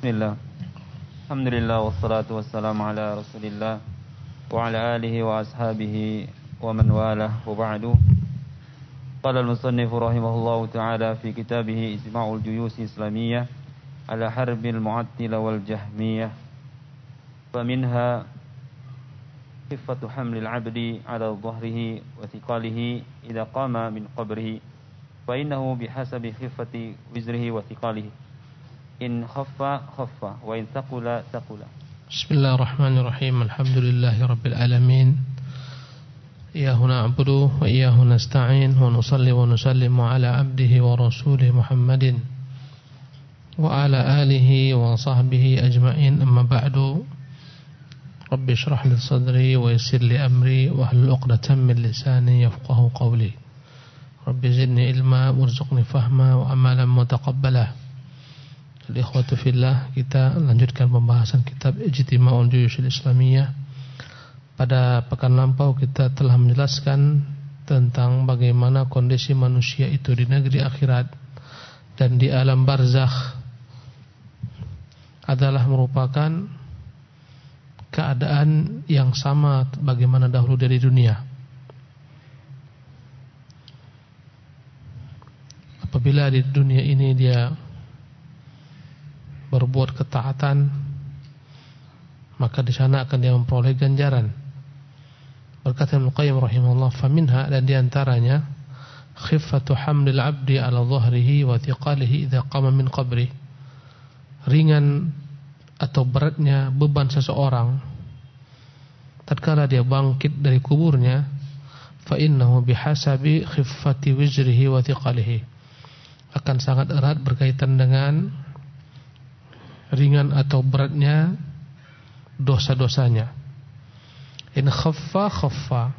بسم الله. الحمد لله والصلاة والسلام على رسول الله وعلى آله وأصحابه ومن والاه وبعد. قال المصنف رحمه الله تعالى في كتابه إجماع الجيوش الإسلامية على حرب المعتلة والجهمية. فمنها خفة حمل العبد على ظهره وثقاله إذا قام من قبره فإنه بحسب خفة وزره وثقاله إن خف خف وإن ثقل ثقل. بسم الله الرحمن الرحيم. الحمد لله رب العالمين. إياه نعبد وإياه نستعين ونصلي ونسلم على عبده ورسوله محمد وعلى آله وصحبه أجمعين. أما بعد رب اشرح لي صدري ويسر لي أمري واحلل عقدة من لساني يفقه قولي. رب زدني علما وارزقني فهما وعملا متقبلا. Ikhwatu fillah kita lanjutkan pembahasan kitab Ijtima'ul Juyushil Islamiyah Pada pekan lampau kita telah menjelaskan tentang bagaimana kondisi manusia itu di negeri akhirat dan di alam barzakh adalah merupakan keadaan yang sama bagaimana dahulu dari dunia. Apabila di dunia ini dia berbuat ketaatan, maka di sana akan dia memperoleh ganjaran. Berkata Ibnu Qayyim rahimahullah, "Faminha dan di antaranya khiffatu hamlil 'abdi 'ala dhahrihi wa thiqalihi idza qama min qabri." Ringan atau beratnya beban seseorang tatkala dia bangkit dari kuburnya fa innahu bihasabi khiffati wizrihi wa thiqalihi akan sangat erat berkaitan dengan ringan atau beratnya dosa-dosanya in khaffa khaffa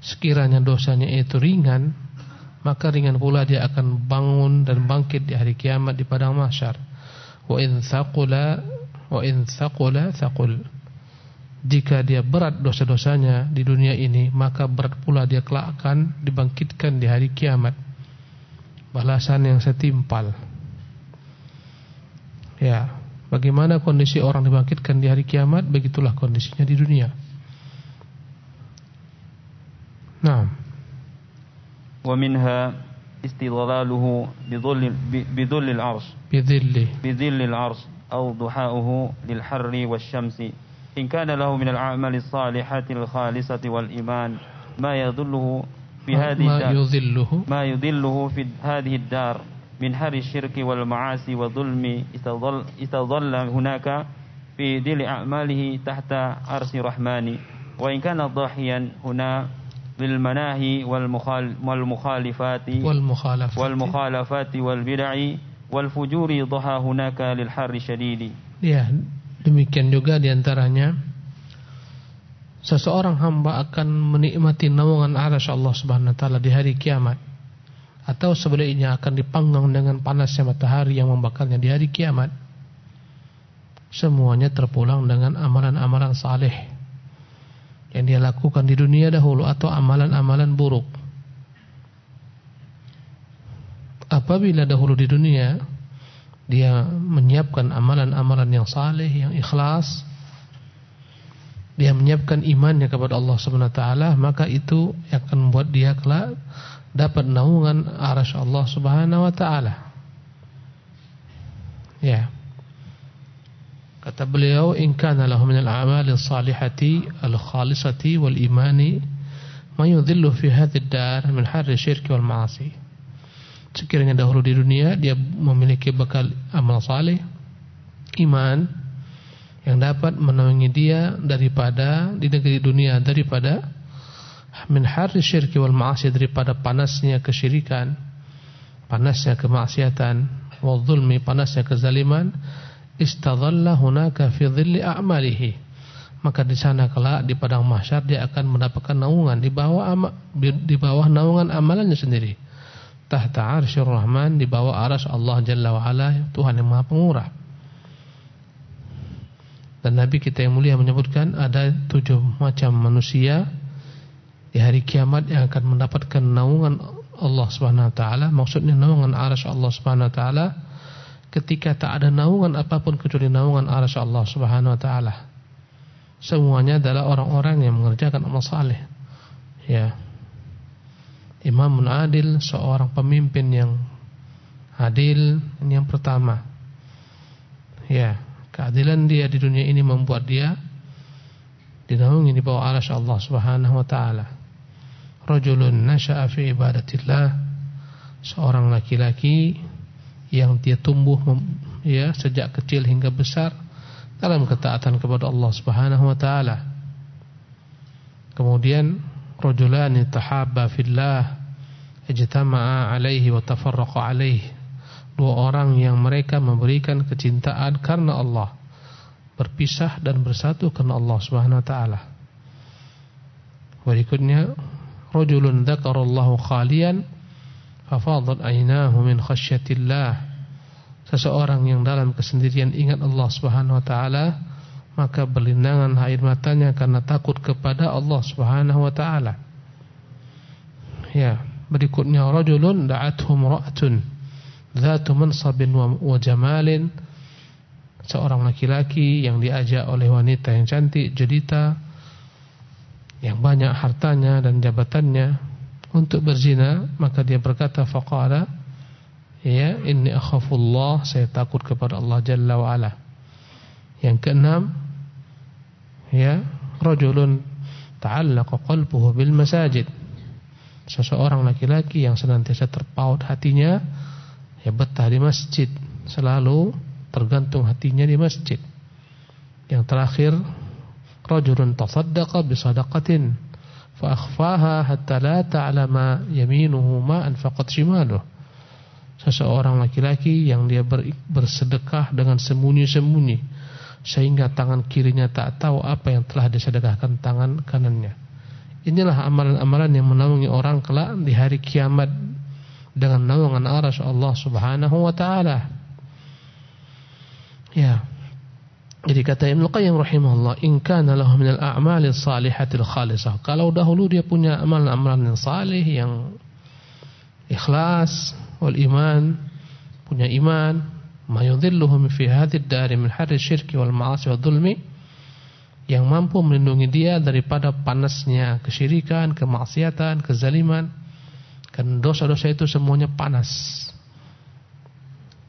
sekiranya dosanya itu ringan maka ringan pula dia akan bangun dan bangkit di hari kiamat di padang mahsyar wa in thaqula Wa in thaqula thaqul. Jika dia berat dosa-dosanya di dunia ini, maka berat pula dia kelak akan dibangkitkan di hari kiamat. Balasan yang setimpal. Ya, bagaimana kondisi orang dibangkitkan di hari kiamat, begitulah kondisinya di dunia. Nah. Wa minha istidlaluhu bidhulli bidhulli al-'arsy. Bidhilli. Bidhilli al-'arsy. أو ضحاؤه للحر والشمس إن كان له من الأعمال الصالحة الخالصة والإيمان ما يضله في هذه ما الدار يضله ما يضله في هذه الدار من حر الشرك والمعاصي والظلم استظل هناك في ذل أعماله تحت عرش الرحمن وإن كان ضاحيا هنا للمناهي والمخالفات والمخالفات والمخالفات والبدع wal fujuri dhaha hunaka lil harri syadidi. Ya, demikian juga diantaranya seseorang hamba akan menikmati naungan arasy Allah Subhanahu wa taala di hari kiamat atau sebaliknya akan dipanggang dengan panasnya matahari yang membakarnya di hari kiamat. Semuanya terpulang dengan amalan-amalan saleh yang dia lakukan di dunia dahulu atau amalan-amalan buruk. apabila dahulu di dunia dia menyiapkan amalan-amalan yang saleh, yang ikhlas, dia menyiapkan imannya kepada Allah Subhanahu wa taala, maka itu akan membuat dia kelak dapat naungan arasy Allah Subhanahu wa taala. Ya. Kata beliau, "In kana lahu min al-a'mali as-salihati al-khalisati wal imani ma yudhillu fi hadhihi ad-dar min harri syirki wal ma'asi." sekiranya dahulu di dunia dia memiliki bekal amal saleh, iman yang dapat menaungi dia daripada di negeri dunia daripada min harri syirki wal ma'asi daripada panasnya kesyirikan, panasnya kemaksiatan, wal zulmi panasnya kezaliman, istadhalla hunaka fi dhilli a'malihi. Maka di sana kelak di padang mahsyar dia akan mendapatkan naungan di bawah di bawah naungan amalannya sendiri tahta arsyir rahman di bawah aras Allah Jalla wa'ala Tuhan yang maha pengurah dan Nabi kita yang mulia menyebutkan ada tujuh macam manusia di hari kiamat yang akan mendapatkan naungan Allah Subhanahu wa taala maksudnya naungan aras Allah Subhanahu wa taala ketika tak ada naungan apa pun kecuali naungan arsy Allah Subhanahu wa taala. Semuanya adalah orang-orang yang mengerjakan amal saleh. Ya. Imamun adil, seorang pemimpin yang adil ini yang pertama. Ya, keadilan dia di dunia ini membuat dia dinaungi di bawah arsy Allah Subhanahu wa taala. Rajulun nasha'a fi ibadatillah, seorang laki-laki yang dia tumbuh ya sejak kecil hingga besar dalam ketaatan kepada Allah Subhanahu wa taala. Kemudian rajulani tahabba fillah ijtama'a alaihi wa tafarraqa alaihi. Dua orang yang mereka memberikan kecintaan karena Allah, berpisah dan bersatu karena Allah Subhanahu wa taala. Berikutnya rajulun dzakarallahu khalian fafadat aynahu min khasyatillah seseorang yang dalam kesendirian ingat Allah Subhanahu wa taala maka berlinangan air matanya karena takut kepada Allah Subhanahu wa taala. Ya berikutnya rajulun da'atuhum ra'atun dzatu mansabin wa jamalin. Seorang laki-laki yang diajak oleh wanita yang cantik jelita yang banyak hartanya dan jabatannya untuk berzina maka dia berkata faqala ya inni akhafullah saya takut kepada Allah jalla wa ala. Yang keenam ya rajulun ta'allaqa qalbuhu bil masajid. Seseorang laki-laki yang senantiasa terpaut hatinya ya betah di masjid. Selalu tergantung hatinya di masjid. Yang terakhir rajulun tasaddaqa bi sadaqatin fa hatta la ta'lama yaminuhu ma anfaqat shimaluh. Seseorang laki-laki yang dia bersedekah dengan sembunyi-sembunyi sehingga tangan kirinya tak tahu apa yang telah disedekahkan tangan kanannya. Inilah amalan-amalan yang menaungi orang kelak di hari kiamat dengan naungan arasy Allah Subhanahu wa taala. Ya jadi kata Ibnu Qayyim rahimahullah, "In kana lahu min al-a'mali shalihatil khalisah." Kalau dahulu dia punya amalan-amalan yang saleh yang ikhlas wal iman, punya iman, ma yudhilluhum fi hadhihi ad-dar min harri syirki wal ma'asi wal dhulmi, yang mampu melindungi dia daripada panasnya kesyirikan, kemaksiatan, kezaliman. Kan dosa-dosa itu semuanya panas.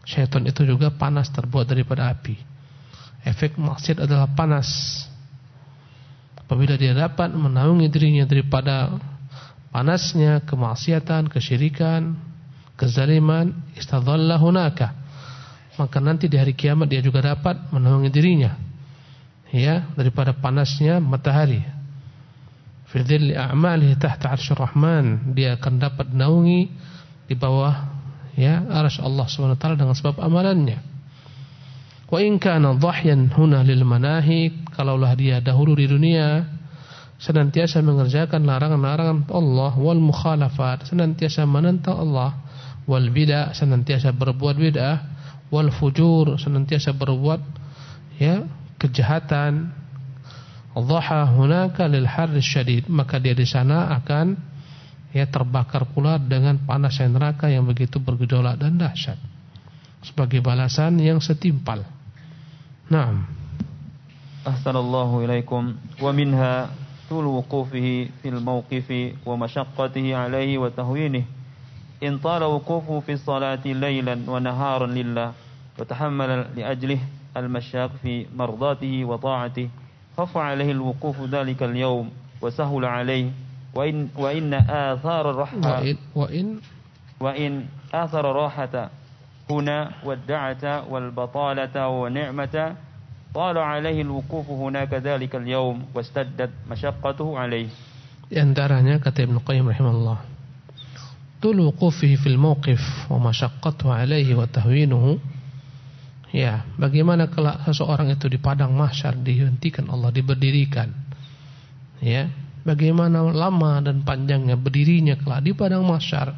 Syaitan itu juga panas terbuat daripada api. Efek maksiat adalah panas. Apabila dia dapat menaungi dirinya daripada panasnya kemaksiatan, kesyirikan, kezaliman, istadhalla hunaka. Maka nanti di hari kiamat dia juga dapat menaungi dirinya. Ya, daripada panasnya matahari. Fi dhilli a'malihi tahta 'arsyir rahman, dia akan dapat naungi di bawah ya arsy Allah Subhanahu wa taala dengan sebab amalannya. Wa in kana dhahyan huna lil manahi, kalaulah dia dahulu di dunia senantiasa mengerjakan larangan-larangan Allah wal mukhalafat, senantiasa menentang Allah, wal bid'ah, senantiasa berbuat bid'ah, wal fujur, senantiasa berbuat ya kejahatan. Dhaha hunaka lil harri syadid, maka dia di sana akan ya terbakar pula dengan panas neraka yang begitu bergejolak dan dahsyat sebagai balasan yang setimpal. نعم. أحسن الله إليكم. ومنها طول وقوفه في الموقف ومشقته عليه وتهوينه. إن طال وقوفه في الصلاة ليلا ونهارا لله وتحمل لأجله المشاق في مرضاته وطاعته خف عليه الوقوف ذلك اليوم وسهل عليه. وإن, وإن آثار الرحمة وإن, وإن, وإن آثر راحة هنا والدعة والبطالة ونعمة طال عليه الوقوف هناك ذلك اليوم واستدت مشقته عليه Di antaranya kata Ibn Qayyim rahimahullah Tul wuqufihi fil mawqif wa masyaqqatuhu alaihi wa tahwinuhu Ya, bagaimana kelak seseorang itu di padang mahsyar dihentikan Allah diberdirikan. Ya, bagaimana lama dan panjangnya berdirinya kelak di padang mahsyar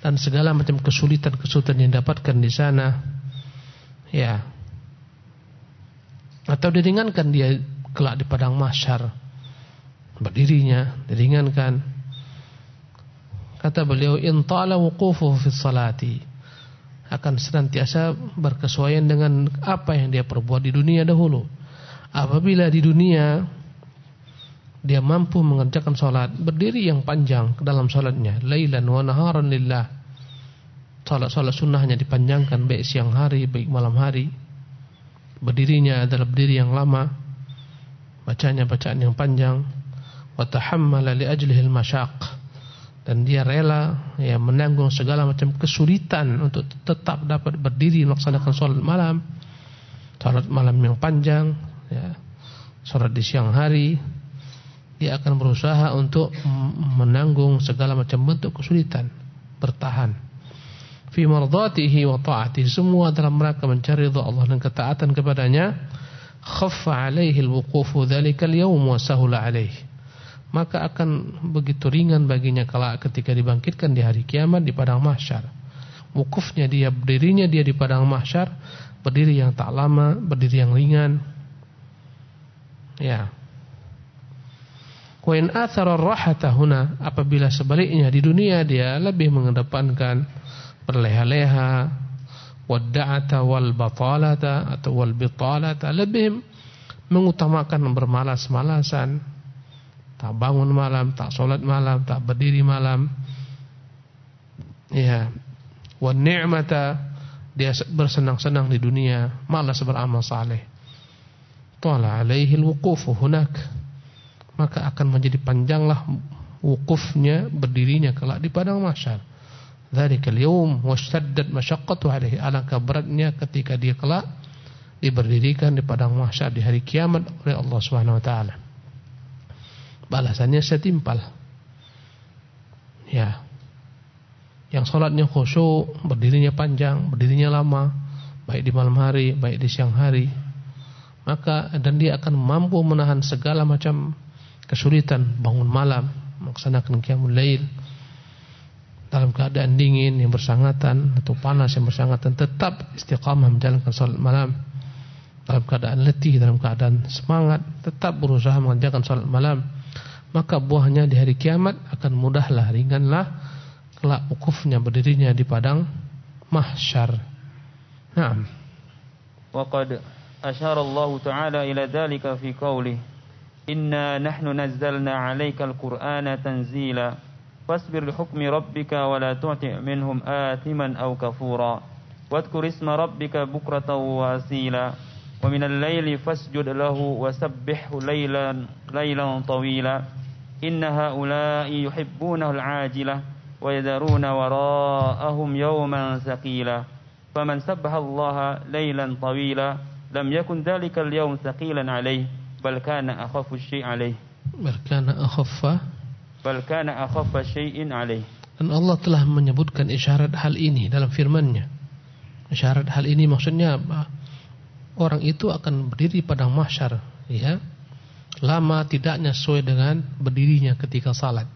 Dan segala macam kesulitan-kesulitan yang dapatkan di sana. Ya. Atau diringankan dia kelak di padang mahsyar. Berdirinya diringankan. Kata beliau in ta'ala wuqufuhu fi salati. akan senantiasa berkesuaian dengan apa yang dia perbuat di dunia dahulu. Apabila di dunia dia mampu mengerjakan sholat berdiri yang panjang ke dalam sholatnya, lailan wa naharan lillah. Sholat-sholat sunnahnya dipanjangkan baik siang hari baik malam hari. Berdirinya adalah berdiri yang lama, bacanya bacaan yang panjang. Wa tahammala li ajlihi al-mashaq dan dia rela ya menanggung segala macam kesulitan untuk tetap dapat berdiri melaksanakan sholat malam sholat malam yang panjang ya sholat di siang hari dia akan berusaha untuk menanggung segala macam bentuk kesulitan bertahan fi mardatihi wa ta'atihi semua dalam rangka mencari ridha Allah dan ketaatan kepadanya khaffa alaihi alwuqufu dhalika alyawm wa sahula alaihi maka akan begitu ringan baginya kala ketika dibangkitkan di hari kiamat di padang mahsyar. Wukufnya dia berdirinya dia di padang mahsyar berdiri yang tak lama, berdiri yang ringan. Ya. Wa in athara rahata huna apabila sebaliknya di dunia dia lebih mengedepankan berleha-leha wadda'ata wal batalata atau wal bitalata lebih mengutamakan bermalas-malasan tak bangun malam, tak solat malam, tak berdiri malam. Ya. Wan ni'mata dia bersenang-senang di dunia, malas beramal saleh. Tala alaihi alwuqufu hunak. Maka akan menjadi panjanglah wukufnya, berdirinya kelak di padang mahsyar. Dzalika al-yawm washtaddat masyaqqatu alaihi. Alangkah beratnya ketika dia kelak diberdirikan di padang mahsyar di hari kiamat oleh Allah Subhanahu wa taala balasannya setimpal. Ya. Yang sholatnya khusyuk, berdirinya panjang, berdirinya lama, baik di malam hari, baik di siang hari. Maka dan dia akan mampu menahan segala macam kesulitan bangun malam, melaksanakan qiyamul lail dalam keadaan dingin yang bersangatan atau panas yang bersangatan tetap istiqamah menjalankan salat malam dalam keadaan letih dalam keadaan semangat tetap berusaha mengerjakan salat malam maka buahnya di hari kiamat akan mudahlah, ringanlah kelak ukufnya berdirinya di padang mahsyar. Naam. Wa qad asyara Allah Ta'ala ila dhalika fi qawlihi إنا نحن نزلنا عليك القرآن تنزيلا فاصبر لحكم ربك ولا تعطع منهم آثما أو كفورا واذكر اسم ربك بكرة واسيلا ومن الليل فاسجد له وسبحه ليلا ليلا طويلا إن هؤلاء يحبونه العاجلة ويذرون وراءهم يوما ثقيلا فمن سبح الله ليلا طويلا لم يكن ذلك اليوم ثقيلا عليه bal kana akhafu syai' alaih. Bal kana akhaffa bal kana akhaffa syai'in alaih. Dan Allah telah menyebutkan isyarat hal ini dalam firman-Nya. Isyarat hal ini maksudnya apa orang itu akan berdiri pada mahsyar ya. Lama tidaknya sesuai dengan berdirinya ketika salat.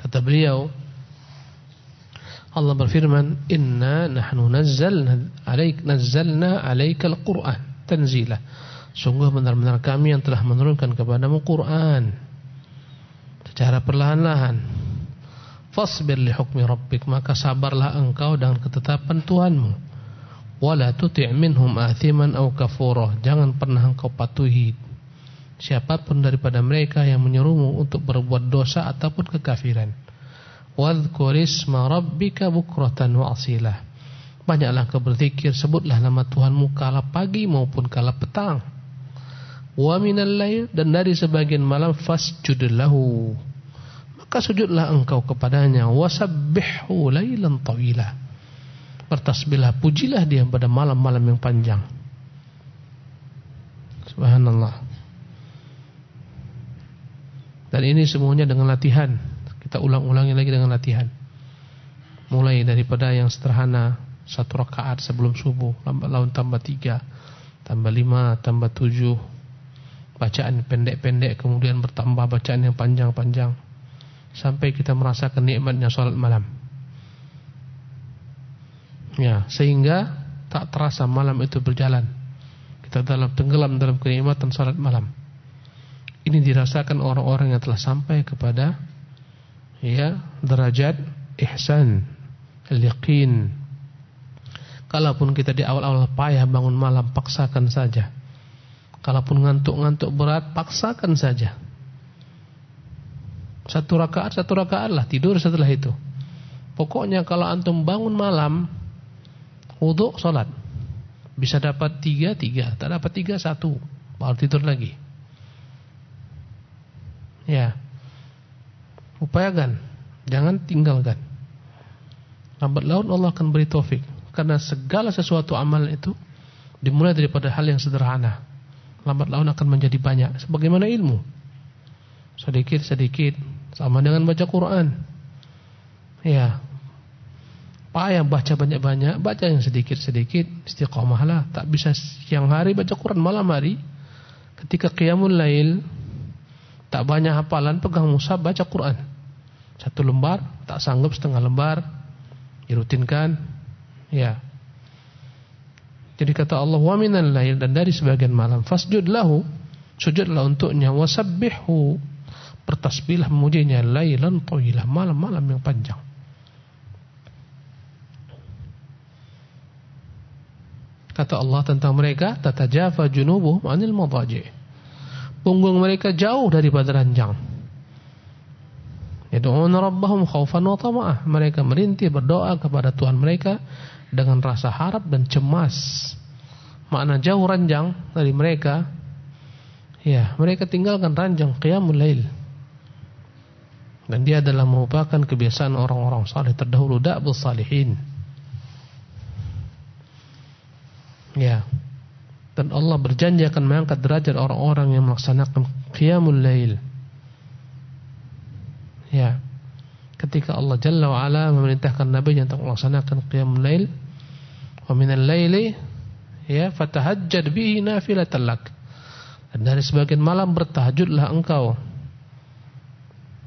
Kata beliau Allah berfirman inna nahnu nazzalna alaik nazzalna alaikal qur'an tanzilah. Sungguh benar-benar kami yang telah menurunkan kepadamu Quran secara perlahan-lahan. Fasbir li hukmi rabbik, maka sabarlah engkau dengan ketetapan Tuhanmu. Wala tuti' minhum athiman aw kafura. Jangan pernah engkau patuhi siapa pun daripada mereka yang menyuruhmu untuk berbuat dosa ataupun kekafiran. Wadhkur isma rabbika bukratan wa asilah. Banyaklah kau berzikir, sebutlah nama Tuhanmu kala pagi maupun kala petang. Wa minal lail dan dari sebagian malam fasjud lahu. Maka sujudlah engkau kepadanya wasabbihhu lailan tawila. Bertasbihlah, pujilah dia pada malam-malam yang panjang. Subhanallah. Dan ini semuanya dengan latihan. Kita ulang-ulangi lagi dengan latihan. Mulai daripada yang sederhana satu rakaat sebelum subuh, lawan tambah tiga, tambah lima, tambah tujuh, bacaan pendek-pendek, kemudian bertambah bacaan yang panjang-panjang, sampai kita merasakan nikmatnya sholat malam. Ya, sehingga tak terasa malam itu berjalan. Kita dalam tenggelam dalam kenikmatan sholat malam. Ini dirasakan orang-orang yang telah sampai kepada ya derajat ihsan, al-yaqin. Kalaupun kita di awal-awal payah bangun malam, paksakan saja. Kalaupun ngantuk-ngantuk berat, paksakan saja. Satu rakaat, satu rakaat lah, tidur setelah itu. Pokoknya kalau antum bangun malam, wudhu, sholat. Bisa dapat tiga, tiga. Tak dapat tiga, satu. Baru tidur lagi. Ya. Upayakan. Jangan tinggalkan. Lambat laun Allah akan beri taufik. Karena segala sesuatu amal itu dimulai daripada hal yang sederhana. Lambat laun akan menjadi banyak. Sebagaimana ilmu. Sedikit-sedikit. Sama dengan baca Quran. Ya. Payah baca banyak-banyak. Baca yang sedikit-sedikit. Istiqomahlah. Tak bisa siang hari baca Quran. Malam hari. Ketika qiyamul lail. Tak banyak hafalan. Pegang musab baca Quran. Satu lembar. Tak sanggup setengah lembar. Dirutinkan Ya. Jadi kata Allah wa minal lail dan dari sebagian malam fasjud lahu sujudlah untuknya wasabbihhu bertasbihlah memujinya lailan tawilah malam-malam yang panjang. Kata Allah tentang mereka tatajafa junubuhum anil madaji. Punggung mereka jauh daripada ranjang. Yad'una rabbahum khaufan wa tama'ah. Mereka merintih berdoa kepada Tuhan mereka dengan rasa harap dan cemas. Makna jauh ranjang dari mereka. Ya, mereka tinggalkan ranjang qiyamul lail. Dan dia adalah merupakan kebiasaan orang-orang saleh terdahulu da'bul salihin. Ya. Dan Allah berjanji akan mengangkat derajat orang-orang yang melaksanakan qiyamul lail. Ya. Ketika Allah Jalla wa Ala memerintahkan Nabi untuk melaksanakan qiyamul lail wa minal laili ya fatahajjad bihi nafilatan lak. Dan dari sebagian malam bertahajudlah engkau.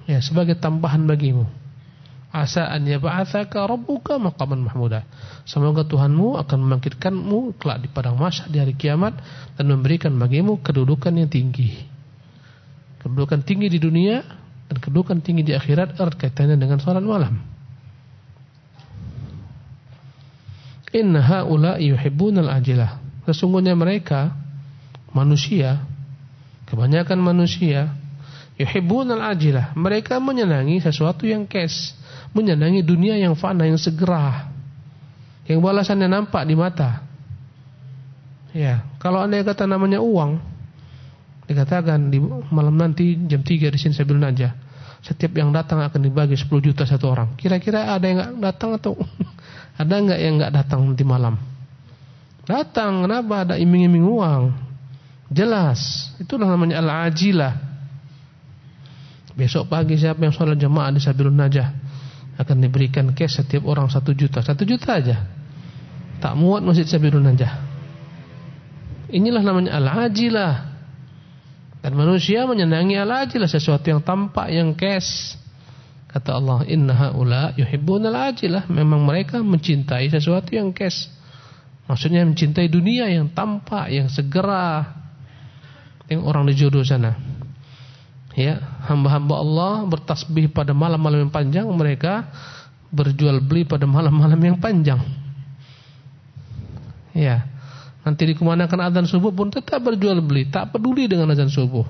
Ya sebagai tambahan bagimu. Asa an yab'atsaka rabbuka maqaman mahmuda. Semoga Tuhanmu akan membangkitkanmu kelak di padang mahsyar di hari kiamat dan memberikan bagimu kedudukan yang tinggi. Kedudukan tinggi di dunia dan kedudukan tinggi di akhirat erat kaitannya dengan salat malam. Inna haula yuhibbunal ajilah. Sesungguhnya mereka manusia kebanyakan manusia yuhibbunal ajilah. Mereka menyenangi sesuatu yang kes, menyenangi dunia yang fana yang segera. Yang balasannya nampak di mata. Ya, kalau anda kata namanya uang, Dikatakan di malam nanti jam 3 di sini saya bilang aja. Setiap yang datang akan dibagi 10 juta satu orang. Kira-kira ada yang nggak datang atau ada nggak yang nggak datang nanti malam? Datang, kenapa ada iming-iming uang? Jelas, itulah namanya al-ajilah. Besok pagi siapa yang sholat jemaah di Sabilun Najah akan diberikan cash setiap orang satu juta, satu juta aja. Tak muat masjid Sabilun Najah. Inilah namanya al-ajilah. Dan manusia menyenangi al-ajilah sesuatu yang tampak, yang kes. Kata Allah, "Inna haula yuhibbunal ajilah." Memang mereka mencintai sesuatu yang kes. Maksudnya mencintai dunia yang tampak, yang segera. Yang orang di jodoh sana. Ya, hamba-hamba Allah bertasbih pada malam-malam yang panjang, mereka berjual beli pada malam-malam yang panjang. Ya. Nanti dikumandangkan azan subuh pun tetap berjual beli, tak peduli dengan azan subuh.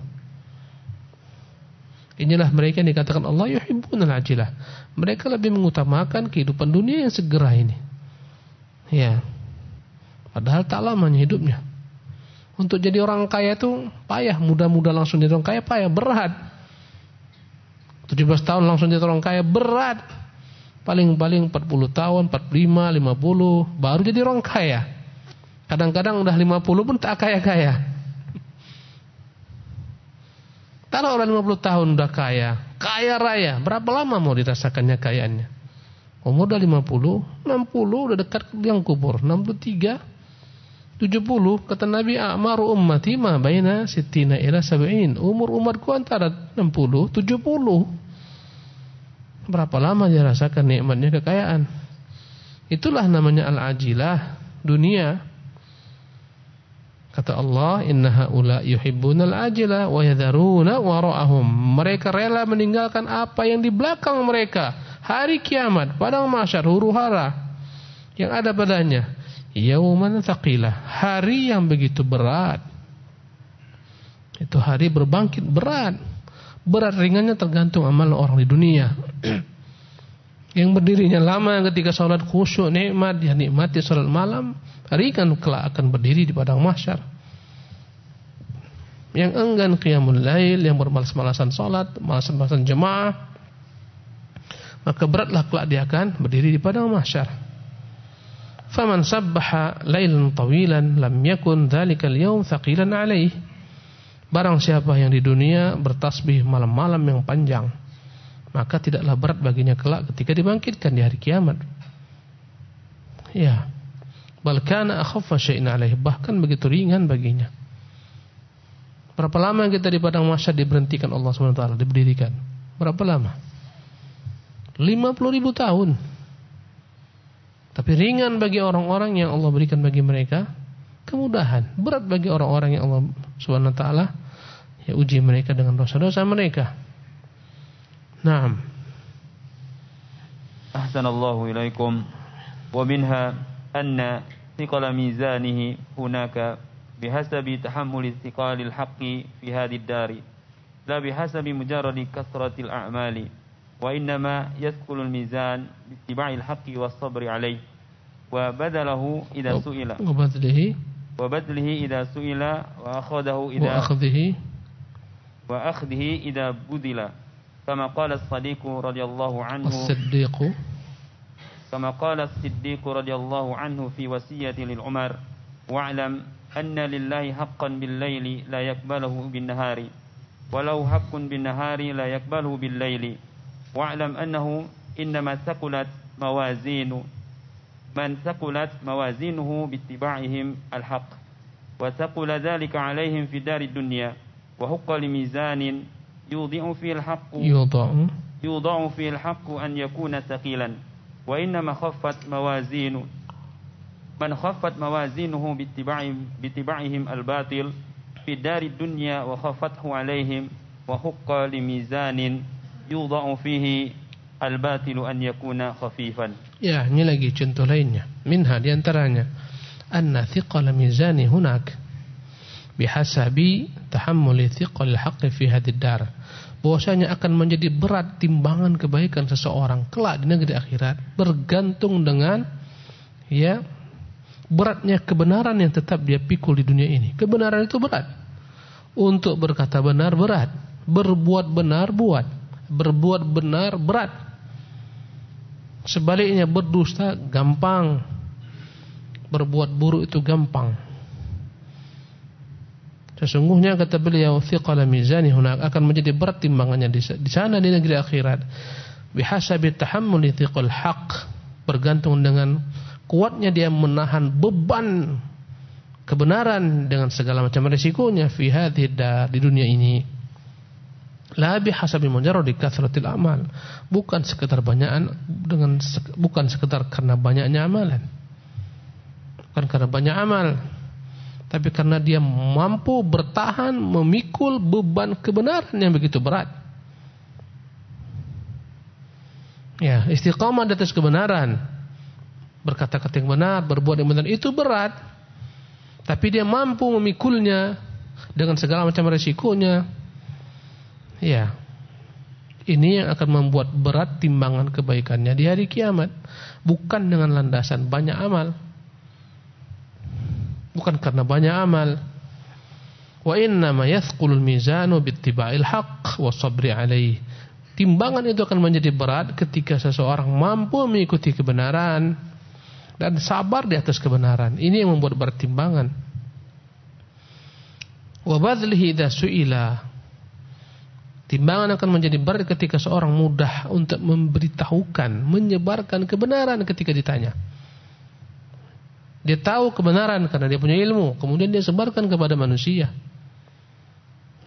Inilah mereka yang dikatakan Allah yuhibbunal ajilah. Mereka lebih mengutamakan kehidupan dunia yang segera ini. Ya. Padahal tak lamanya hidupnya. Untuk jadi orang kaya itu payah, mudah-mudah langsung jadi orang kaya payah, berat. 17 tahun langsung jadi orang kaya berat. Paling-paling 40 tahun, 45, 50 baru jadi orang kaya. Kadang-kadang udah 50 pun tak kaya-kaya. Taruh orang 50 tahun udah kaya, kaya raya. Berapa lama mau dirasakannya kayaannya? Umur udah 50, 60 udah dekat yang kubur, 63, 70 kata Nabi A'maru ummati ma baina sittina ila sab'in. Umur umatku antara 60, 70. Berapa lama dia rasakan nikmatnya kekayaan? Itulah namanya al-ajilah, dunia. Kata Allah, "Inna haula yuhibbunal ajila wa yadharuna wara'ahum." Mereka rela meninggalkan apa yang di belakang mereka. Hari kiamat, padang mahsyar, huru-hara yang ada padanya. Yauman thaqilah, hari yang begitu berat. Itu hari berbangkit berat. Berat ringannya tergantung amal orang di dunia. yang berdirinya lama ketika sholat khusyuk nikmat, dia nikmati sholat malam, ringan kelak akan berdiri di padang mahsyar. Yang enggan qiyamul lail, yang bermalas-malasan sholat, malas-malasan jemaah, maka beratlah kelak dia akan berdiri di padang mahsyar. Faman sabbaha lailan tawilan lam yakun dzalikal yaum thaqilan alaih. Barang siapa yang di dunia bertasbih malam-malam yang panjang, maka tidaklah berat baginya kelak ketika dibangkitkan di hari kiamat. Ya. Bahkan akhaffa syai'in alaih, bahkan begitu ringan baginya. Berapa lama kita di padang mahsyar diberhentikan Allah SWT, diberdirikan? Berapa lama? 50 ribu tahun. Tapi ringan bagi orang-orang yang Allah berikan bagi mereka kemudahan. Berat bagi orang-orang yang Allah taala ya uji mereka dengan dosa-dosa mereka. Naam. Ahsanallahu ilaikum. Wa minha anna thiqala mizanihi hunaka bihasabi tahammuli thiqalil haqqi fi hadhihi ad-dari la bihasabi mujarradi kasratil a'mali وإنما يثقل الميزان باتباع الحق والصبر عليه وبذله إذا سئل. وبذله وبذله إذا سئل وأخذه إذا وأخذه؟ وأخذه إذا بذل كما قال الصديق رضي الله عنه الصديق كما قال الصديق رضي الله عنه في وصية للعمر واعلم أن لله حقا بالليل لا يقبله بالنهار ولو حق بالنهار لا يقبله بالليل. واعلم أنه إنما ثقلت موازين من ثقلت موازينه باتباعهم الحق وثقل ذلك عليهم في دار الدنيا وحق لميزان يوضع فيه الحق يوضع. يوضع فيه الحق أن يكون ثقيلا. وإنما خفت موازين. man khaffat mawazinuhu bittiba'ihim al-batil fi dari dunya wa khaffathu alaihim wa huqqa li mizanin yudha'u fihi al-batilu an yakuna khafifan. Ya, ini lagi contoh lainnya. Minha di antaranya anna thiqal mizani hunak bihasabi tahammuli thiqal haqq fi hadid dar. Bahwasanya akan menjadi berat timbangan kebaikan seseorang kelak di negeri akhirat bergantung dengan ya beratnya kebenaran yang tetap dia pikul di dunia ini. Kebenaran itu berat. Untuk berkata benar berat, berbuat benar buat berbuat benar berat. Sebaliknya berdusta gampang. Berbuat buruk itu gampang. Sesungguhnya kata beliau thiqala mizani hunak akan menjadi berat timbangannya di sana di negeri akhirat. Bihasabi tahammuli thiqal haq bergantung dengan kuatnya dia menahan beban kebenaran dengan segala macam risikonya fi hadhihi di dunia ini. La bihasabi mujarradi kathratil amal. Bukan sekedar banyakan dengan bukan sekedar karena banyaknya amalan. Bukan karena banyak amal. Tapi karena dia mampu bertahan memikul beban kebenaran yang begitu berat. Ya, istiqamah di atas kebenaran. Berkata-kata yang benar, berbuat yang benar itu berat. Tapi dia mampu memikulnya dengan segala macam resikonya Ya. Ini yang akan membuat berat timbangan kebaikannya di hari kiamat, bukan dengan landasan banyak amal. Bukan karena banyak amal. Wa inna ma yathqulul mizanu bittiba'il haqq wa sabri alaih. Timbangan itu akan menjadi berat ketika seseorang mampu mengikuti kebenaran dan sabar di atas kebenaran. Ini yang membuat berat timbangan. Wa badlihi idza su'ila Timbangan akan menjadi berat ketika seorang mudah untuk memberitahukan, menyebarkan kebenaran ketika ditanya. Dia tahu kebenaran karena dia punya ilmu, kemudian dia sebarkan kepada manusia.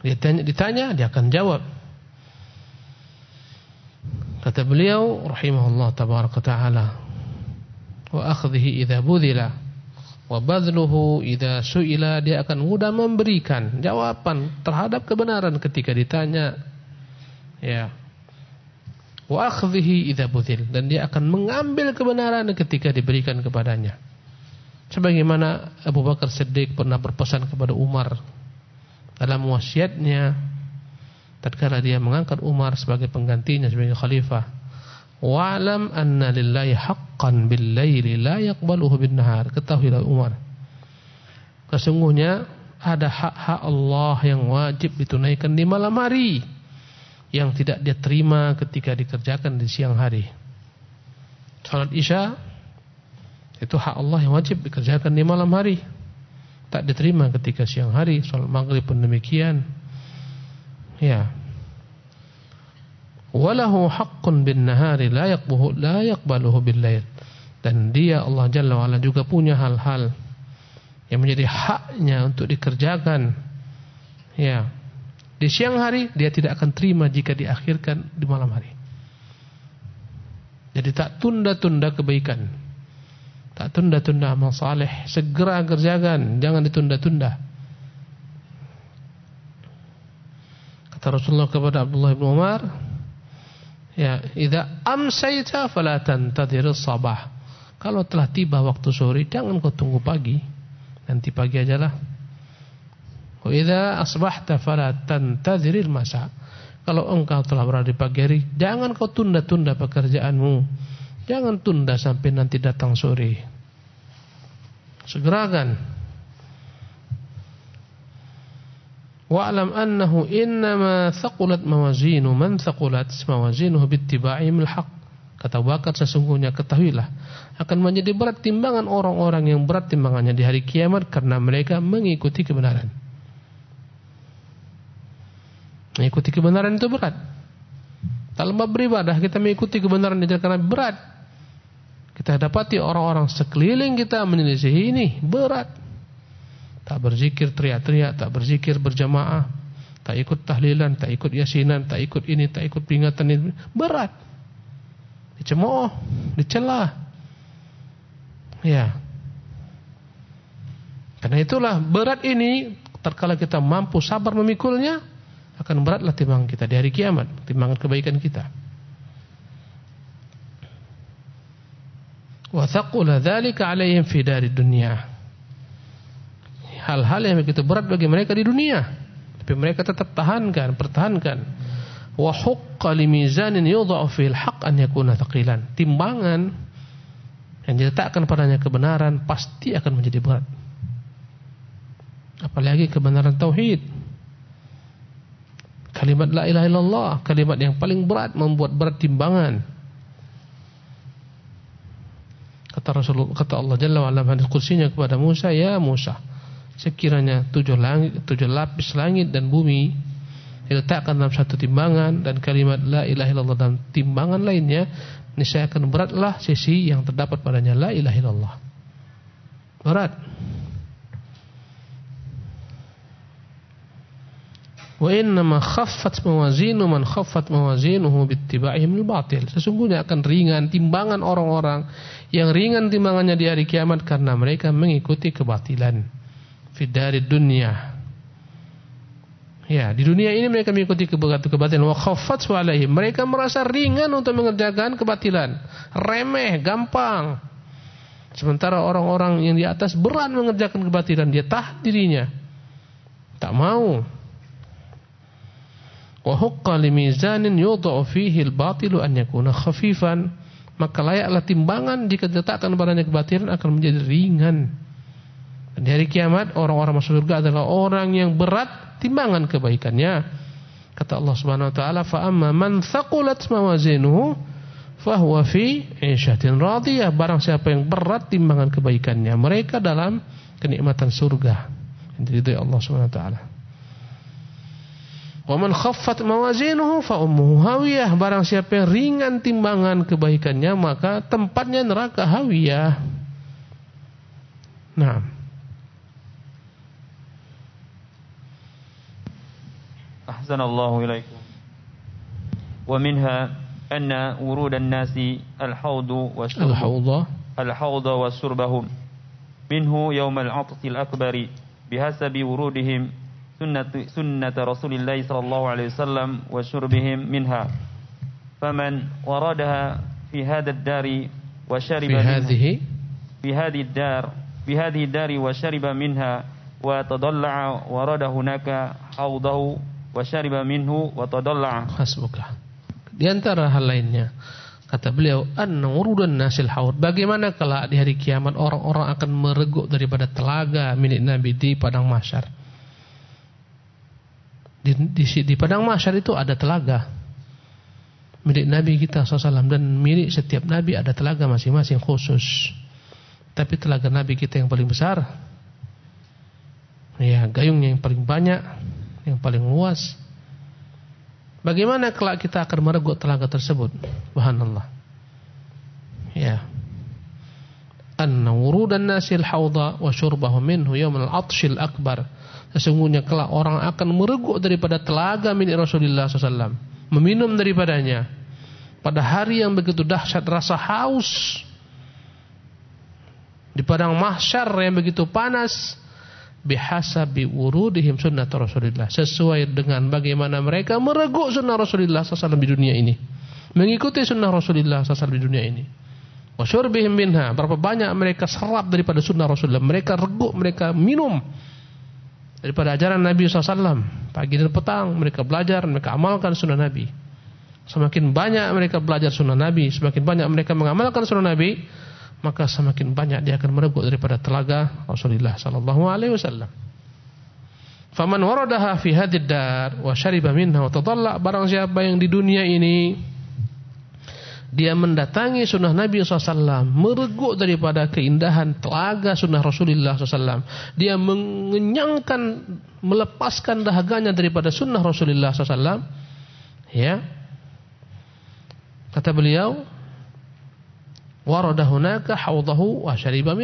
Dia tanya, ditanya, dia akan jawab. Kata beliau rahimahullah tabaraka taala, wa akhdhihi idza budhila wa badluhu idza suila dia akan mudah memberikan jawaban terhadap kebenaran ketika ditanya Ya. Wa akhdhihi idza buthil dan dia akan mengambil kebenaran ketika diberikan kepadanya. Sebagaimana Abu Bakar Siddiq pernah berpesan kepada Umar dalam wasiatnya tatkala dia mengangkat Umar sebagai penggantinya sebagai khalifah. Wa'lam anna lillahi haqqan bil laili la yaqbaluhu bin nahar. Ketahuilah Umar. Sesungguhnya ada hak-hak Allah yang wajib ditunaikan di malam hari yang tidak dia terima ketika dikerjakan di siang hari. Salat Isya itu hak Allah yang wajib dikerjakan di malam hari. Tak diterima ketika siang hari. Salat Maghrib pun demikian. Ya. Walahu haqqun bin nahari la yaqbaluhu la yaqbaluhu bil lail. Dan dia Allah Jalla wa juga punya hal-hal yang menjadi haknya untuk dikerjakan. Ya. Di siang hari dia tidak akan terima jika diakhirkan di malam hari. Jadi tak tunda-tunda kebaikan. Tak tunda-tunda amal saleh, segera kerjakan, jangan ditunda-tunda. Kata Rasulullah kepada Abdullah bin Umar, ya, "Idza amsayta fala tantadhir sabah." Kalau telah tiba waktu sore, jangan kau tunggu pagi. Nanti pagi ajalah. Wa idza asbahta fala tantadhir masa. Kalau engkau telah berada di pagi hari, jangan kau tunda-tunda pekerjaanmu. Jangan tunda sampai nanti datang sore. Segerakan. Wa'lam annahu innama thaqulat mawazinu man thaqulat mawazinuhu bittiba'ihim al-haq. Kata Bakar sesungguhnya ketahuilah akan menjadi berat timbangan orang-orang yang berat timbangannya di hari kiamat karena mereka mengikuti kebenaran. Mengikuti kebenaran itu berat. Dalam beribadah kita mengikuti kebenaran itu karena berat. Kita dapati orang-orang sekeliling kita menyelisihi ini berat. Tak berzikir teriak-teriak, tak berzikir berjamaah, tak ikut tahlilan, tak ikut yasinan, tak ikut ini, tak ikut peringatan ini, berat. Dicemooh, dicela. Ya. Karena itulah berat ini terkala kita mampu sabar memikulnya akan beratlah timbangan kita di hari kiamat, timbangan kebaikan kita. wa thaqula dzalika 'alaihim fi darid dunya. Hal-hal yang begitu berat bagi mereka di dunia, tapi mereka tetap tahankan, pertahankan. Wa huqqa limizanin yudha'u fil haqq an yakuna thaqilan. Timbangan yang diletakkan padanya kebenaran pasti akan menjadi berat. Apalagi kebenaran tauhid. Kalimat la ilaha illallah, kalimat yang paling berat membuat berat timbangan. Kata Rasulullah, kata Allah Jalla wa Ala kursinya kepada Musa, "Ya Musa, sekiranya tujuh langit, tujuh lapis langit dan bumi diletakkan dalam satu timbangan dan kalimat la ilaha illallah dalam timbangan lainnya, niscaya akan beratlah sisi yang terdapat padanya la ilaha illallah." Berat. Wa inna ma khaffat mawazinu man khaffat mawazinuhu bittiba'ihim al-batil. Sesungguhnya akan ringan timbangan orang-orang yang ringan timbangannya di hari kiamat karena mereka mengikuti kebatilan fidari dunia. Ya di dunia ini mereka mengikuti kebatilan wa khaffat alaihim. Mereka merasa ringan untuk mengerjakan kebatilan. Remeh gampang. Sementara orang-orang yang di atas berat mengerjakan kebatilan dia tahan dirinya. Tak mau. Wa huqqa limizanin yudha'u fihi al-batilu an yakuna khafifan. Maka layaklah timbangan jika diletakkan padanya kebatilan akan menjadi ringan. Di hari kiamat orang-orang masuk surga adalah orang yang berat timbangan kebaikannya. Kata Allah Subhanahu wa taala, "Fa amma man thaqulat mawazinuhu fahuwa fi 'ishatin radiyah." Barang siapa yang berat timbangan kebaikannya, mereka dalam kenikmatan surga. Itu Allah Subhanahu wa taala. Wa man khaffat mawazinuhu fa ummuhu hawiyah. Barang siapa yang ringan timbangan kebaikannya maka tempatnya neraka hawiyah. Nah. أحسن الله إليكم ومنها أن ورود الناس الحوض والشرب. الحوض. الحوض وشربهم. منه يوم العطس الأكبر. بحسب ورودهم سنة, سنة رسول الله صلى الله عليه وسلم وشربهم منها. فمن وردها في هذا الدار وشرب في هذه في هذه الدار في هذه الدار وشرب منها. وتضلع ورد هناك حوضه wasyariba minhu wa tadalla. Hasbuka di antara hal lainnya kata beliau an-nurudun nasil haud. Bagaimana kalau di hari kiamat orang-orang akan mereguk daripada telaga milik Nabi di padang mahsyar? Di, di, di padang mahsyar itu ada telaga milik Nabi kita sallallahu dan milik setiap Nabi ada telaga masing-masing khusus. Tapi telaga Nabi kita yang paling besar ya gayungnya yang paling banyak yang paling luas. Bagaimana kelak kita akan meregut telaga tersebut? Subhanallah. Ya. Anna wurudan nasil hawda wa syurbahu minhu yawmal atshil akbar. Sesungguhnya kelak orang akan meregut daripada telaga milik Rasulullah SAW meminum daripadanya. Pada hari yang begitu dahsyat rasa haus. Di padang mahsyar yang begitu panas bihasabi wurudihim sunnah Rasulullah sesuai dengan bagaimana mereka mereguk sunnah Rasulullah SAW di dunia ini. Mengikuti sunnah Rasulullah SAW di dunia ini. Wa syurbihim minha. Berapa banyak mereka serap daripada sunnah Rasulullah. Mereka reguk mereka minum. Daripada ajaran Nabi SAW pagi dan petang mereka belajar mereka amalkan sunnah Nabi. Semakin banyak mereka belajar sunnah Nabi semakin banyak mereka mengamalkan sunnah Nabi maka semakin banyak dia akan merebut daripada telaga Rasulullah sallallahu alaihi wasallam. Faman waradaha fi hadid dar wa syariba minha wa tadalla barang siapa yang di dunia ini dia mendatangi sunnah Nabi SAW mereguk daripada keindahan telaga sunnah Rasulullah SAW dia mengenyangkan melepaskan dahaganya daripada sunnah Rasulullah SAW ya kata beliau haudahu wa syariba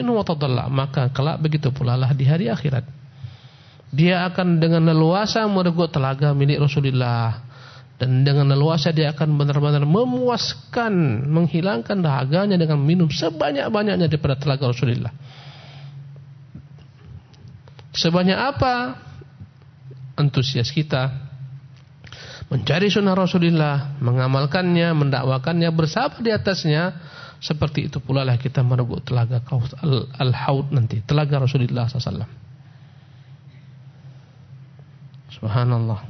maka kelak begitu pula lah di hari akhirat. Dia akan dengan leluasa meregut telaga milik Rasulullah. Dan dengan leluasa dia akan benar-benar memuaskan menghilangkan dahaganya dengan minum sebanyak-banyaknya daripada telaga Rasulullah. Sebanyak apa antusias kita mencari sunnah Rasulullah mengamalkannya mendakwakannya bersabar di atasnya seperti itu pula lah kita merebut telaga al-haud nanti, telaga Rasulullah SAW. Subhanallah.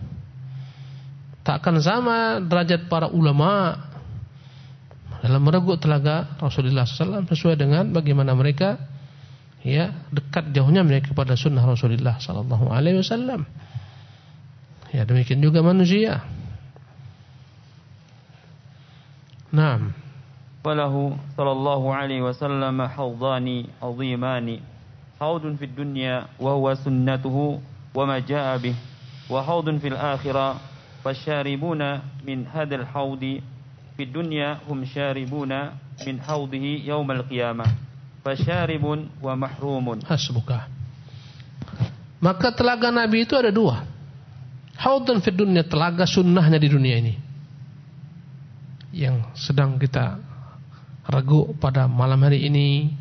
Takkan sama derajat para ulama dalam merebut telaga Rasulullah SAW sesuai dengan bagaimana mereka ya dekat jauhnya mereka kepada sunnah Rasulullah Wasallam. Ya demikian juga manusia. Nah. وله صلى الله عليه وسلم حوضان عظيمان. حوض في الدنيا وهو سنته وما جاء به. وحوض في الآخرة فالشاربون من هذا الحوض. في الدنيا هم شاربون من حوضه يوم القيامة. فشارب ومحروم. حسبك. Maka telaga Nabi itu ada dua. Haudun fi dunia telaga sunnahnya di dunia ini. Yang sedang kita ragu pada malam hari ini,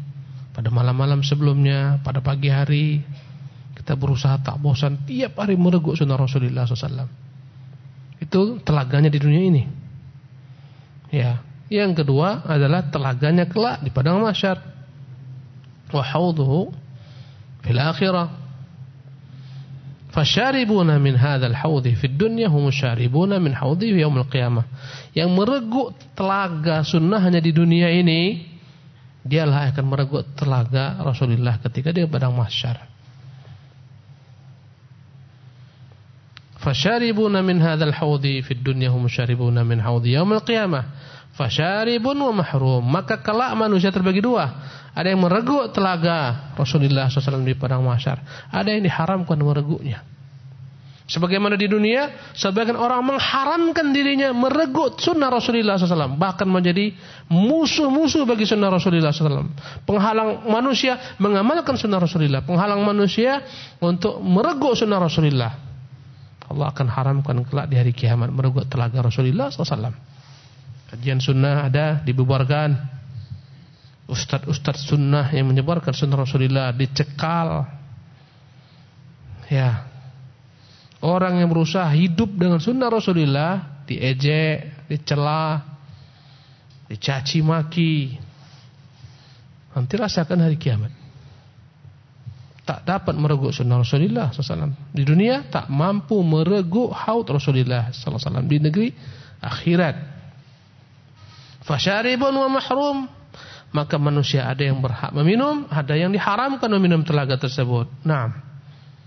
pada malam-malam sebelumnya, pada pagi hari kita berusaha tak bosan tiap hari mereguk sunnah Rasulullah SAW. Itu telaganya di dunia ini. Ya, yang kedua adalah telaganya kelak di padang mahsyar. Wa fil akhirah. Fasyaribuna min hadzal haudhi fid dunya hum syaribuna min haudhi yaumil qiyamah. Yang mereguk telaga sunnahnya di dunia ini dialah akan mereguk telaga Rasulullah ketika dia padang mahsyar. Fasyaribuna min hadzal haudhi fid dunya hum syaribuna min haudhi yaumil qiyamah. Fasyaribun wa mahrum. Maka kelak manusia terbagi dua. Ada yang mereguk telaga Rasulullah SAW di padang mahsyar. Ada yang diharamkan mereguknya. Sebagaimana di dunia, sebagian orang mengharamkan dirinya meregut sunnah Rasulullah SAW. Bahkan menjadi musuh-musuh bagi sunnah Rasulullah SAW. Penghalang manusia mengamalkan sunnah Rasulullah. Penghalang manusia untuk meregut sunnah Rasulullah. Allah akan haramkan kelak di hari kiamat meregut telaga Rasulullah SAW. Kajian sunnah ada dibubarkan ustadz-ustadz sunnah yang menyebarkan sunnah Rasulullah dicekal. Ya. Orang yang berusaha hidup dengan sunnah Rasulullah diejek, dicela, dicaci maki. Nanti rasakan hari kiamat. tak dapat mereguk sunnah Rasulullah SAW. Di dunia tak mampu mereguk haud Rasulullah SAW. Di negeri akhirat. Fasyaribun wa mahrum. Maka manusia ada yang berhak meminum, ada yang diharamkan meminum telaga tersebut. Nah.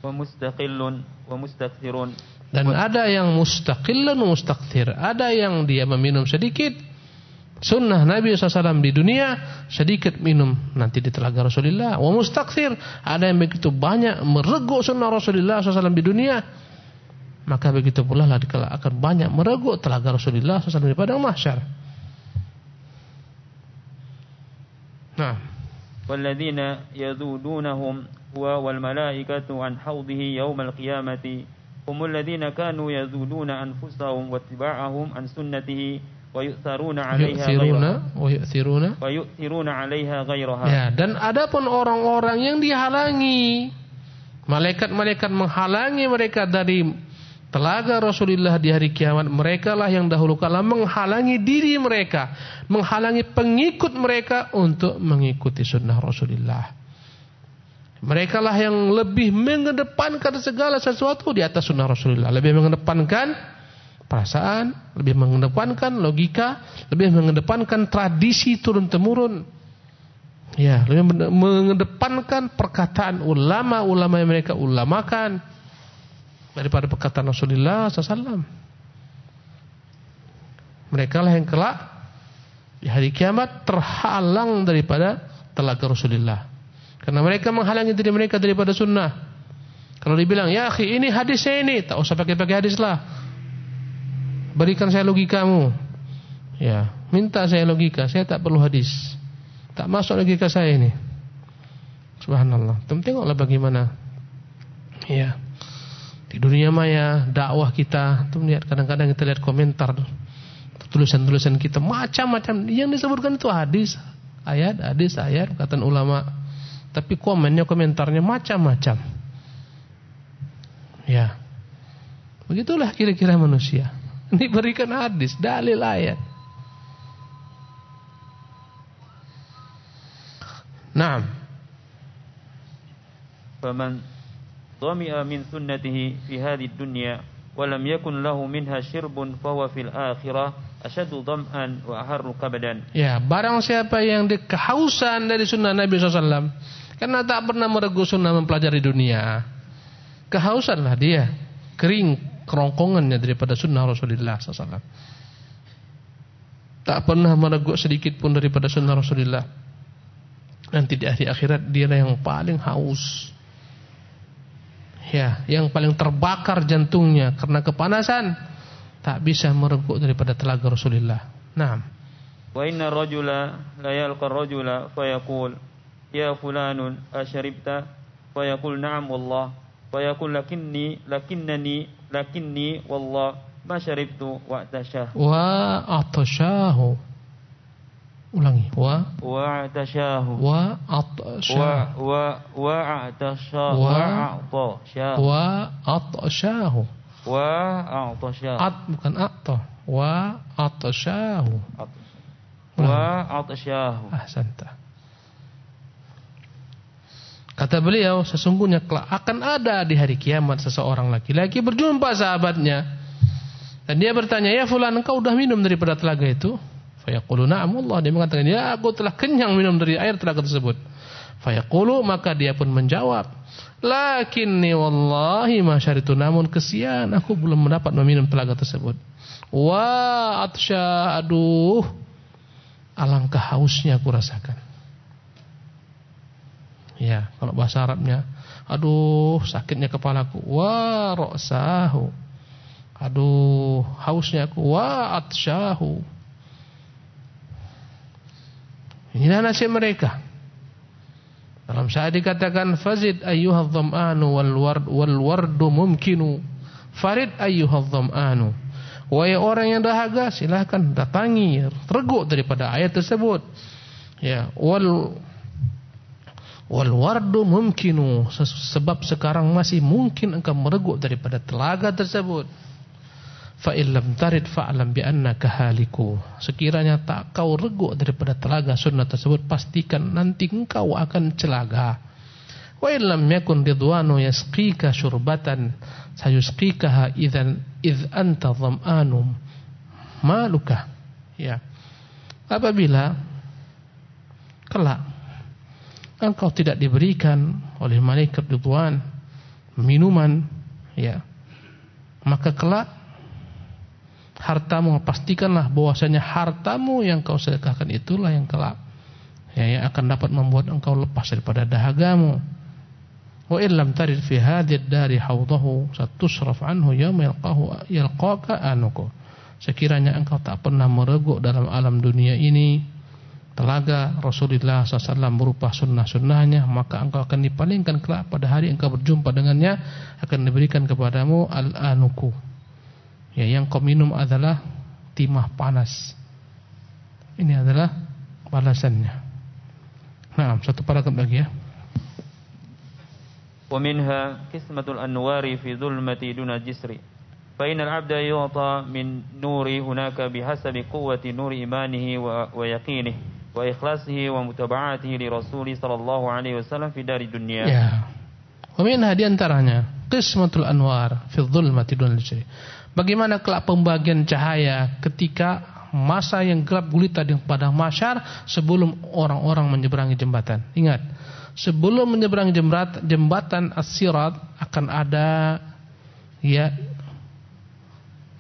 Wa mustaqillun wa mustakthirun. Dan ada yang mustaqillun wa mustakthir. Ada yang dia meminum sedikit, Sunnah Nabi SAW di dunia sedikit minum nanti di telaga Rasulullah. Wa mustakthir ada yang begitu banyak mereguk sunnah Rasulullah SAW di dunia. Maka begitu pula lah akan banyak mereguk telaga Rasulullah SAW di padang mahsyar. Nah. Walladzina yadudunahum huwa wal malaikatu an hawdihi yawmal qiyamati humul ladzina kanu yaduduna anfusahum wattiba'ahum an sunnatihi wa yu'thiruna 'alaiha ghairaha Ya, dan adapun orang-orang yang dihalangi malaikat-malaikat menghalangi mereka dari telaga Rasulullah di hari kiamat mereka lah yang dahulu kala menghalangi diri mereka menghalangi pengikut mereka untuk mengikuti sunnah Rasulullah. Mereka lah yang lebih mengedepankan segala sesuatu di atas sunnah Rasulullah. Lebih mengedepankan perasaan, lebih mengedepankan logika, lebih mengedepankan tradisi turun temurun. Ya, lebih mengedepankan perkataan ulama-ulama yang mereka ulamakan daripada perkataan Rasulullah SAW. Mereka lah yang kelak di hari kiamat terhalang daripada telaga Rasulullah. Karena mereka menghalangi diri mereka daripada sunnah. Kalau dibilang, ya akhi ini hadisnya ini, tak usah pakai-pakai hadis lah berikan saya logikamu. Ya, minta saya logika, saya tak perlu hadis. Tak masuk logika saya ini. Subhanallah. Tengoklah bagaimana. Ya. Di dunia maya dakwah kita, tuh lihat kadang-kadang kita lihat komentar tulisan-tulisan kita macam-macam yang disebutkan itu hadis, ayat, hadis, ayat, kata ulama. Tapi komennya komentarnya macam-macam. Ya. Begitulah kira-kira manusia. Diberikan hadis, dalil ayat. Faman sunnatihi fi hadhihi dunya wa lam yakun lahu minha shirbun fahuwa fil akhirah asyaddu dham'an wa aharru kabadan. Ya, barang siapa yang dikehausan dari sunnah Nabi SAW karena tak pernah meregu sunnah mempelajari dunia. Kehausanlah dia, kering kerongkongannya daripada sunnah Rasulullah SAW. Tak pernah mereguk sedikit pun daripada sunnah Rasulullah. Nanti di akhir akhirat dia yang paling haus. Ya, yang paling terbakar jantungnya karena kepanasan. Tak bisa mereguk daripada telaga Rasulullah. Nah. Wa inna rajula la yalqa rajula fayaqul ya fulanun asharibta fayaqul na'am wallah fayaqul lakinni lakinnani lakinni wallah ma syaribtu wa atasyahu wa atasyahu ulangi. Wa wa atasyahu wa atasyahu. Wa wa atasyahu wa atasyahu wa atasyahu. Wa atasyahu. At bukan atta wa atasyahu. Wa atasyahu. Ahsanta Kata beliau, sesungguhnya akan ada di hari kiamat seseorang laki-laki berjumpa sahabatnya. Dan dia bertanya, "Ya fulan, engkau sudah minum daripada telaga itu?" Fayaqulu, "Na'am Allah." Dia mengatakan, "Ya, aku telah kenyang minum dari air telaga tersebut." Fayaqulu, maka dia pun menjawab, "Lakinni wallahi ma syaritu, namun kesian aku belum mendapat meminum telaga tersebut." Wa atsya, aduh. Alangkah hausnya aku rasakan. Ya, kalau bahasa Arabnya, aduh sakitnya kepalaku. Wa ra'sahu. Aduh, hausnya aku. Wa atsyahu. Inilah nasib mereka. Dalam saat dikatakan fazid ayyuhadh dham'anu wal ward wal wardu mumkinu. Farid ayyuhadh dham'anu. Wahai orang yang dahaga, silakan datangi, reguk daripada ayat tersebut. Ya, wal Wal wardu mumkinu sebab sekarang masih mungkin engkau mereguk daripada telaga tersebut. Fa illam tarid fa'lam bi annaka haliku. Sekiranya tak kau reguk daripada telaga sunnah tersebut pastikan nanti engkau akan celaka. Wa illam yakun ridwanu yasqika syurbatan sayusqikaha idzan id anta dham'anum maluka. Ya. Apabila kelak engkau tidak diberikan oleh malaikat ridwan minuman ya maka kelak hartamu pastikanlah bahwasanya hartamu yang kau sedekahkan itulah yang kelak ya yang akan dapat membuat engkau lepas daripada dahagamu. Wa illam tarid fi hadhihi dari satusraf anhu yalqahu yalqaka sekiranya engkau tak pernah mereguk dalam alam dunia ini telaga Rasulullah SAW berupa sunnah-sunnahnya maka engkau akan dipalingkan kelak pada hari engkau berjumpa dengannya akan diberikan kepadamu al-anuku ya yang kau minum adalah timah panas ini adalah balasannya nah satu paragraf lagi ya ومنها قسمة الأنوار في ظلمة دون جسر فإن العبد يعطى من نور هناك بحسب قوة نور إيمانه ويقينه wa ikhlasihi wa mutaba'atihi li Rasul sallallahu alaihi wasallam fi dari dunia. Ya. Wa minha di antaranya qismatul anwar fi dhulmati dunal Bagaimana kelak pembagian cahaya ketika masa yang gelap gulita di padang mahsyar sebelum orang-orang menyeberangi jembatan. Ingat, sebelum menyeberangi jembatan jembatan as-sirat akan ada ya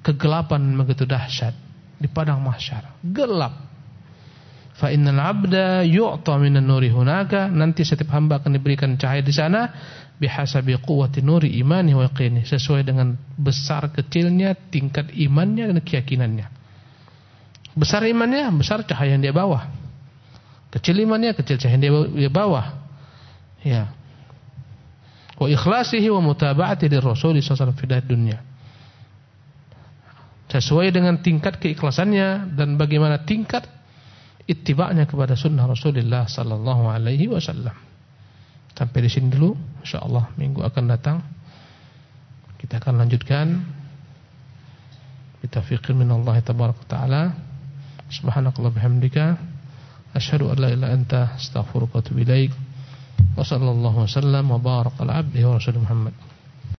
kegelapan begitu dahsyat di padang mahsyar. Gelap Fa innal 'abda yu'ta minan nuri hunaka, nanti setiap hamba akan diberikan cahaya di sana bihasabi quwwati nuri imani wa yaqini, sesuai dengan besar kecilnya tingkat imannya dan keyakinannya. Besar imannya, besar cahaya yang dia bawa. Kecil imannya, kecil cahaya yang dia bawa. Ya. Wa ikhlasihi wa mutaba'ati Rasul sallallahu alaihi wasallam dunia. Sesuai dengan tingkat keikhlasannya dan bagaimana tingkat ittiba'nya kepada sunnah Rasulullah sallallahu alaihi wasallam. Sampai di sini dulu, insyaallah minggu akan datang kita akan lanjutkan bitaufiqin min Allah tabaraka taala. Subhanakallah bihamdika asyhadu an la ilaha anta astaghfiruka wa atubu ilaik. Wa sallallahu wasallam wa baraka ala abdihi wa rasul Muhammad.